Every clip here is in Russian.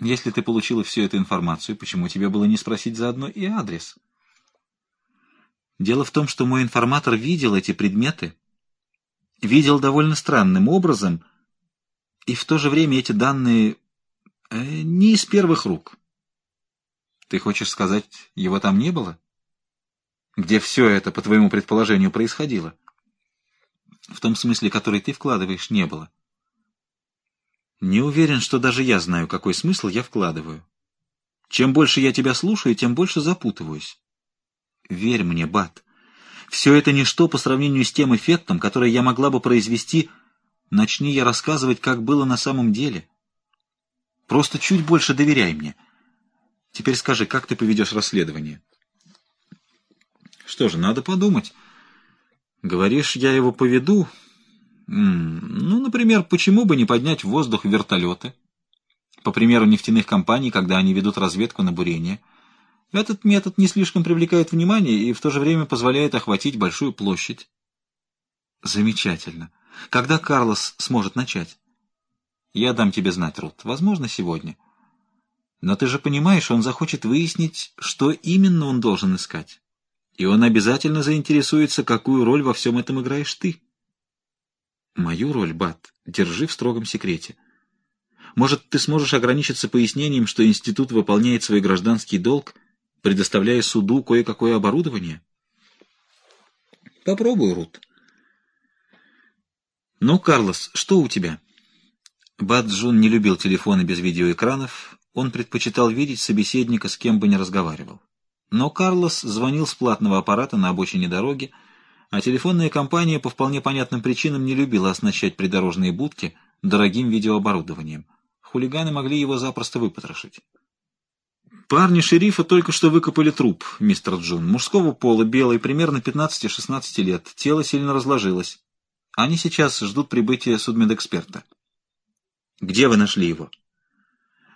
Если ты получила всю эту информацию, почему тебе было не спросить заодно и адрес? Дело в том, что мой информатор видел эти предметы, видел довольно странным образом, и в то же время эти данные э, не из первых рук. Ты хочешь сказать, его там не было? Где все это, по твоему предположению, происходило? В том смысле, который ты вкладываешь, не было. Не уверен, что даже я знаю, какой смысл я вкладываю. Чем больше я тебя слушаю, тем больше запутываюсь. Верь мне, Бат, все это ничто по сравнению с тем эффектом, который я могла бы произвести, начни я рассказывать, как было на самом деле. Просто чуть больше доверяй мне. Теперь скажи, как ты поведешь расследование? Что же, надо подумать. Говоришь, я его поведу? Ну, например, почему бы не поднять в воздух вертолеты? По примеру нефтяных компаний, когда они ведут разведку на бурение. Этот метод не слишком привлекает внимание и в то же время позволяет охватить большую площадь. Замечательно. Когда Карлос сможет начать? Я дам тебе знать, Рут. Возможно, сегодня. Но ты же понимаешь, он захочет выяснить, что именно он должен искать. И он обязательно заинтересуется, какую роль во всем этом играешь ты. Мою роль, Бат, держи в строгом секрете. Может, ты сможешь ограничиться пояснением, что институт выполняет свой гражданский долг, предоставляя суду кое-какое оборудование? Попробуй, Рут. Ну, Карлос, что у тебя? Бат Джун не любил телефоны без видеоэкранов, он предпочитал видеть собеседника, с кем бы ни разговаривал. Но Карлос звонил с платного аппарата на обочине дороги, а телефонная компания по вполне понятным причинам не любила оснащать придорожные будки дорогим видеооборудованием. Хулиганы могли его запросто выпотрошить. «Парни шерифа только что выкопали труп, мистер Джун. Мужского пола, белый, примерно 15-16 лет. Тело сильно разложилось. Они сейчас ждут прибытия судмедэксперта». «Где вы нашли его?»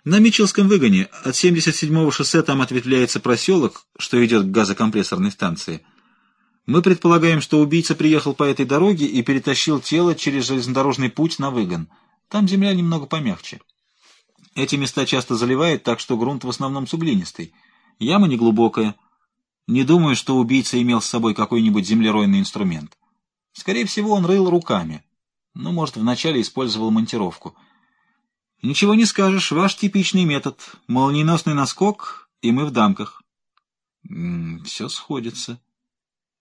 «На Митчеллском выгоне. От 77-го шоссе там ответвляется проселок, что идет к газокомпрессорной станции». Мы предполагаем, что убийца приехал по этой дороге и перетащил тело через железнодорожный путь на выгон. Там земля немного помягче. Эти места часто заливает, так что грунт в основном суглинистый. Яма неглубокая. Не думаю, что убийца имел с собой какой-нибудь землеройный инструмент. Скорее всего, он рыл руками. Ну, может, вначале использовал монтировку. Ничего не скажешь, ваш типичный метод. Молниеносный наскок, и мы в дамках. М -м, все сходится.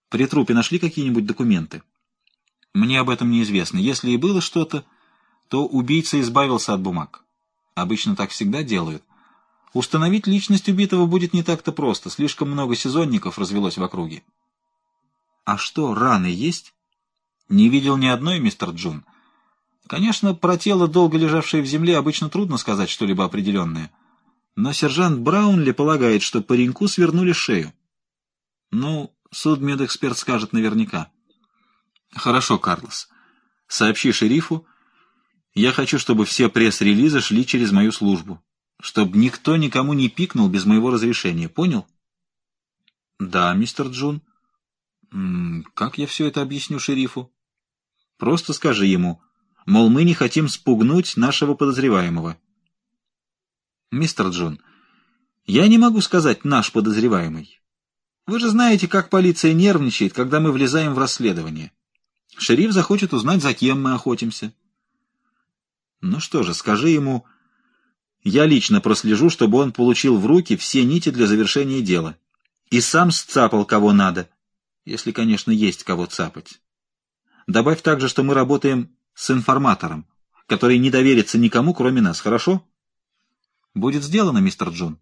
При трупе нашли какие-нибудь документы? Мне об этом неизвестно. Если и было что-то, то убийца избавился от бумаг. Обычно так всегда делают. Установить личность убитого будет не так-то просто. Слишком много сезонников развелось в округе. А что, раны есть? Не видел ни одной, мистер Джун. Конечно, про тело, долго лежавшее в земле, обычно трудно сказать что-либо определенное. Но сержант Браунли полагает, что пареньку свернули шею. Ну, Судмедэксперт скажет наверняка. Хорошо, Карлос. Сообщи шерифу. Я хочу, чтобы все пресс-релизы шли через мою службу. Чтобы никто никому не пикнул без моего разрешения. Понял? Да, мистер Джун. Как я все это объясню шерифу? Просто скажи ему, мол, мы не хотим спугнуть нашего подозреваемого. Мистер Джун, я не могу сказать «наш подозреваемый». Вы же знаете, как полиция нервничает, когда мы влезаем в расследование. Шериф захочет узнать, за кем мы охотимся. Ну что же, скажи ему, я лично прослежу, чтобы он получил в руки все нити для завершения дела. И сам сцапал кого надо, если, конечно, есть кого цапать. Добавь также, что мы работаем с информатором, который не доверится никому, кроме нас, хорошо? Будет сделано, мистер Джон.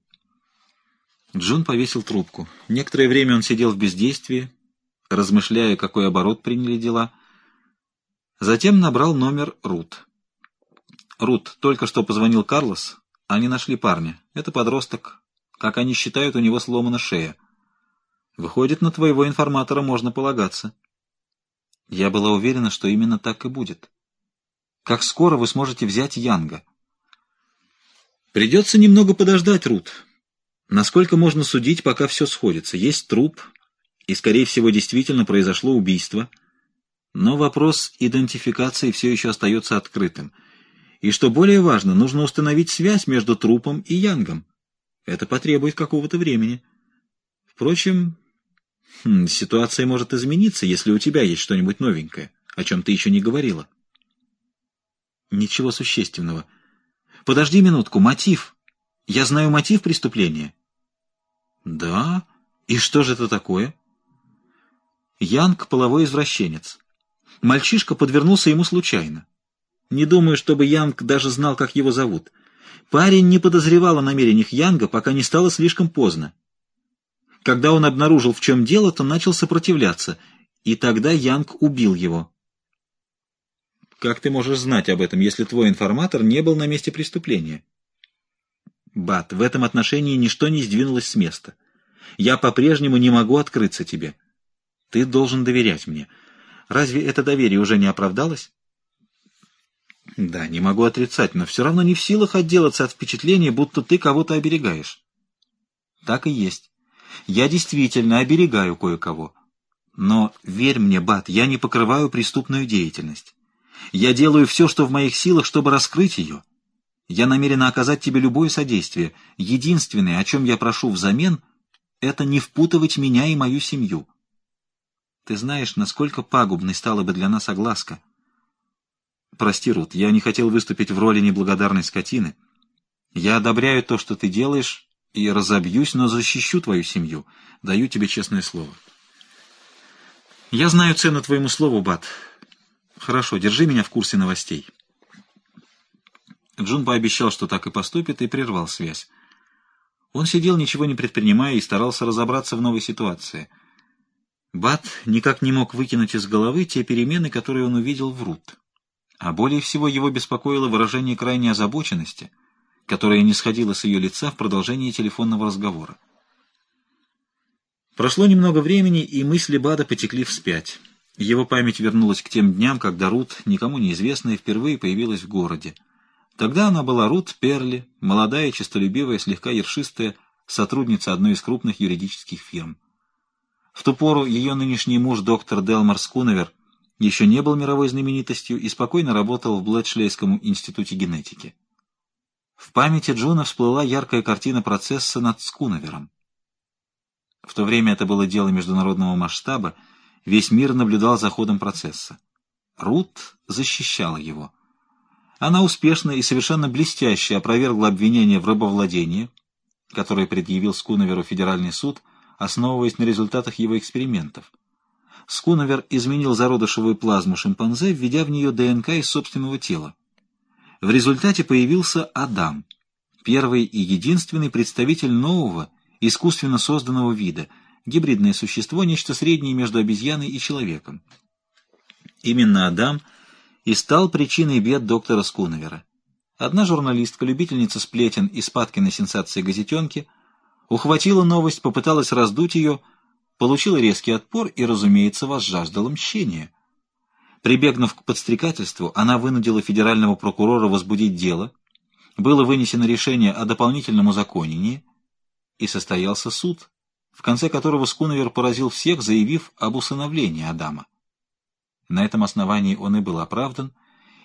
Джон повесил трубку. Некоторое время он сидел в бездействии, размышляя, какой оборот приняли дела. Затем набрал номер Рут. «Рут, только что позвонил Карлос. Они нашли парня. Это подросток. Как они считают, у него сломана шея. Выходит, на твоего информатора можно полагаться». Я была уверена, что именно так и будет. «Как скоро вы сможете взять Янга?» «Придется немного подождать, Рут. Насколько можно судить, пока все сходится. Есть труп, и, скорее всего, действительно произошло убийство. Но вопрос идентификации все еще остается открытым. И что более важно, нужно установить связь между трупом и Янгом. Это потребует какого-то времени. Впрочем, хм, ситуация может измениться, если у тебя есть что-нибудь новенькое, о чем ты еще не говорила. Ничего существенного. Подожди минутку, мотив. Я знаю мотив преступления. Да? И что же это такое? Янг — половой извращенец. Мальчишка подвернулся ему случайно. Не думаю, чтобы Янг даже знал, как его зовут. Парень не подозревал о намерениях Янга, пока не стало слишком поздно. Когда он обнаружил, в чем дело, то начал сопротивляться, и тогда Янг убил его. Как ты можешь знать об этом, если твой информатор не был на месте преступления? Бат, в этом отношении ничто не сдвинулось с места. Я по-прежнему не могу открыться тебе. Ты должен доверять мне. Разве это доверие уже не оправдалось? Да, не могу отрицать, но все равно не в силах отделаться от впечатления, будто ты кого-то оберегаешь. Так и есть. Я действительно оберегаю кое-кого. Но верь мне, Бат, я не покрываю преступную деятельность. Я делаю все, что в моих силах, чтобы раскрыть ее. Я намерена оказать тебе любое содействие. Единственное, о чем я прошу взамен, это не впутывать меня и мою семью. Ты знаешь, насколько пагубной стала бы для нас огласка. Прости, Рут, я не хотел выступить в роли неблагодарной скотины. Я одобряю то, что ты делаешь, и разобьюсь, но защищу твою семью. Даю тебе честное слово. Я знаю цену твоему слову, Бат. Хорошо, держи меня в курсе новостей. Джун пообещал, что так и поступит, и прервал связь. Он сидел, ничего не предпринимая, и старался разобраться в новой ситуации — Бат никак не мог выкинуть из головы те перемены, которые он увидел в Рут. А более всего его беспокоило выражение крайней озабоченности, которое не сходило с ее лица в продолжении телефонного разговора. Прошло немного времени, и мысли Бада потекли вспять. Его память вернулась к тем дням, когда Рут, никому неизвестная, впервые появилась в городе. Тогда она была Рут Перли, молодая, честолюбивая, слегка ершистая, сотрудница одной из крупных юридических фирм. В ту пору ее нынешний муж, доктор Делмар Скуновер, еще не был мировой знаменитостью и спокойно работал в Блэдшлейском институте генетики. В памяти Джуна всплыла яркая картина процесса над Скуновером. В то время это было дело международного масштаба, весь мир наблюдал за ходом процесса. Рут защищала его. Она успешно и совершенно блестяще опровергла обвинение в рабовладении, которое предъявил Скуноверу федеральный суд – основываясь на результатах его экспериментов. Скуновер изменил зародышевую плазму шимпанзе, введя в нее ДНК из собственного тела. В результате появился Адам, первый и единственный представитель нового, искусственно созданного вида, гибридное существо, нечто среднее между обезьяной и человеком. Именно Адам и стал причиной бед доктора Скуновера. Одна журналистка, любительница сплетен и спадки на сенсации газетенки – Ухватила новость, попыталась раздуть ее, получила резкий отпор и, разумеется, возжаждала мщения. Прибегнув к подстрекательству, она вынудила федерального прокурора возбудить дело, было вынесено решение о дополнительном узаконении, и состоялся суд, в конце которого Скуновер поразил всех, заявив об усыновлении Адама. На этом основании он и был оправдан,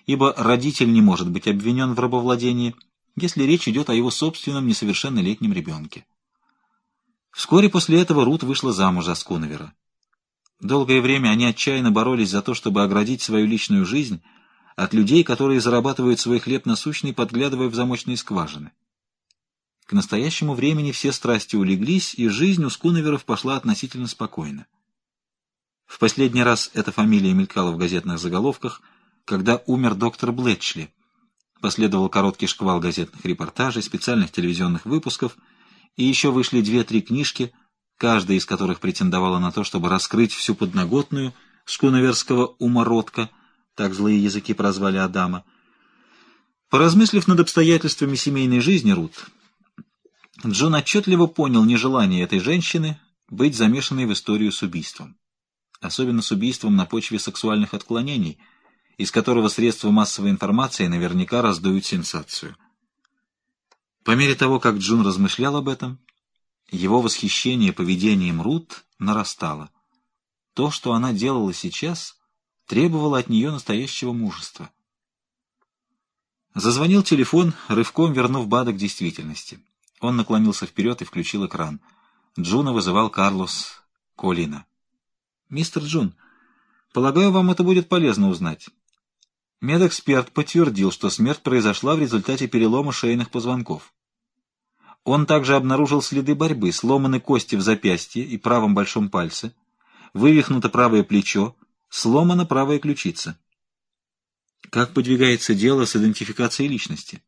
ибо родитель не может быть обвинен в рабовладении, если речь идет о его собственном несовершеннолетнем ребенке. Вскоре после этого Рут вышла замуж за Скуновера. Долгое время они отчаянно боролись за то, чтобы оградить свою личную жизнь от людей, которые зарабатывают свой хлеб насущный, подглядывая в замочные скважины. К настоящему времени все страсти улеглись, и жизнь у Скуноверов пошла относительно спокойно. В последний раз эта фамилия мелькала в газетных заголовках, когда умер доктор Блетчли. Последовал короткий шквал газетных репортажей, специальных телевизионных выпусков — и еще вышли две-три книжки, каждая из которых претендовала на то, чтобы раскрыть всю подноготную скуноверского умородка, так злые языки прозвали Адама. Поразмыслив над обстоятельствами семейной жизни Рут, Джон отчетливо понял нежелание этой женщины быть замешанной в историю с убийством. Особенно с убийством на почве сексуальных отклонений, из которого средства массовой информации наверняка раздуют сенсацию. По мере того, как Джун размышлял об этом, его восхищение поведением Рут нарастало. То, что она делала сейчас, требовало от нее настоящего мужества. Зазвонил телефон, рывком вернув Бада к действительности. Он наклонился вперед и включил экран. Джуна вызывал Карлос Колина. «Мистер Джун, полагаю, вам это будет полезно узнать. Медэксперт подтвердил, что смерть произошла в результате перелома шейных позвонков. Он также обнаружил следы борьбы, сломаны кости в запястье и правом большом пальце, вывихнуто правое плечо, сломана правая ключица. Как подвигается дело с идентификацией личности?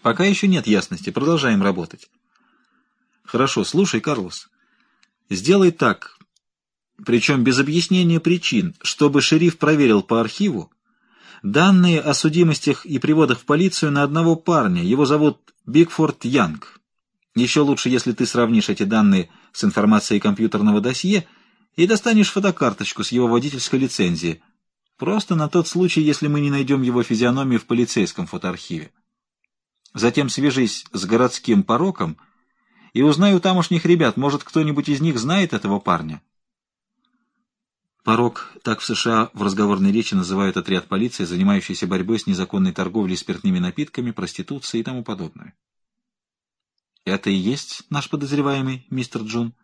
Пока еще нет ясности, продолжаем работать. Хорошо, слушай, Карлос. Сделай так, причем без объяснения причин, чтобы шериф проверил по архиву данные о судимостях и приводах в полицию на одного парня. Его зовут Бигфорд Янг. Еще лучше, если ты сравнишь эти данные с информацией компьютерного досье и достанешь фотокарточку с его водительской лицензии. Просто на тот случай, если мы не найдем его физиономию в полицейском фотоархиве. Затем свяжись с городским пороком и узнай у тамошних ребят, может, кто-нибудь из них знает этого парня. Порок, так в США в разговорной речи называют отряд полиции, занимающийся борьбой с незаконной торговлей спиртными напитками, проституцией и тому подобное. Это и есть наш подозреваемый, мистер Джун?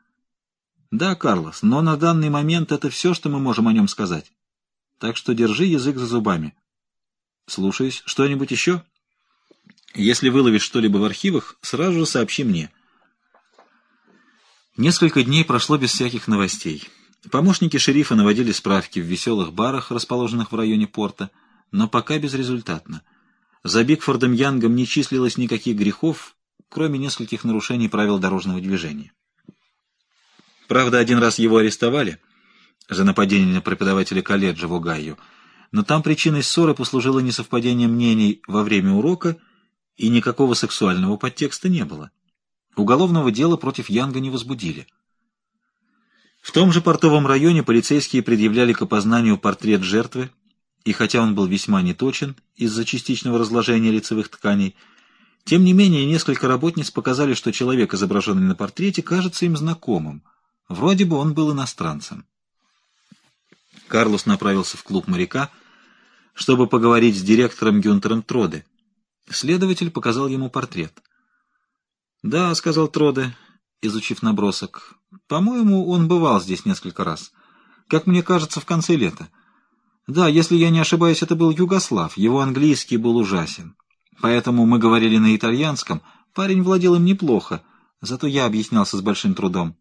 Да, Карлос, но на данный момент это все, что мы можем о нем сказать. Так что держи язык за зубами. Слушаюсь. Что-нибудь еще? Если выловишь что-либо в архивах, сразу же сообщи мне. Несколько дней прошло без всяких новостей. Помощники шерифа наводили справки в веселых барах, расположенных в районе порта, но пока безрезультатно. За Бигфордом Янгом не числилось никаких грехов, кроме нескольких нарушений правил дорожного движения. Правда, один раз его арестовали за нападение на преподавателя колледжа в Огайо, но там причиной ссоры послужило несовпадение мнений во время урока, и никакого сексуального подтекста не было. Уголовного дела против Янга не возбудили. В том же портовом районе полицейские предъявляли к опознанию портрет жертвы, и хотя он был весьма неточен из-за частичного разложения лицевых тканей, тем не менее несколько работниц показали, что человек, изображенный на портрете, кажется им знакомым. Вроде бы он был иностранцем. Карлос направился в клуб моряка, чтобы поговорить с директором Гюнтером Троде. Следователь показал ему портрет. «Да», — сказал Троде, изучив набросок, — «по-моему, он бывал здесь несколько раз. Как мне кажется, в конце лета. Да, если я не ошибаюсь, это был Югослав, его английский был ужасен. Поэтому мы говорили на итальянском, парень владел им неплохо, зато я объяснялся с большим трудом.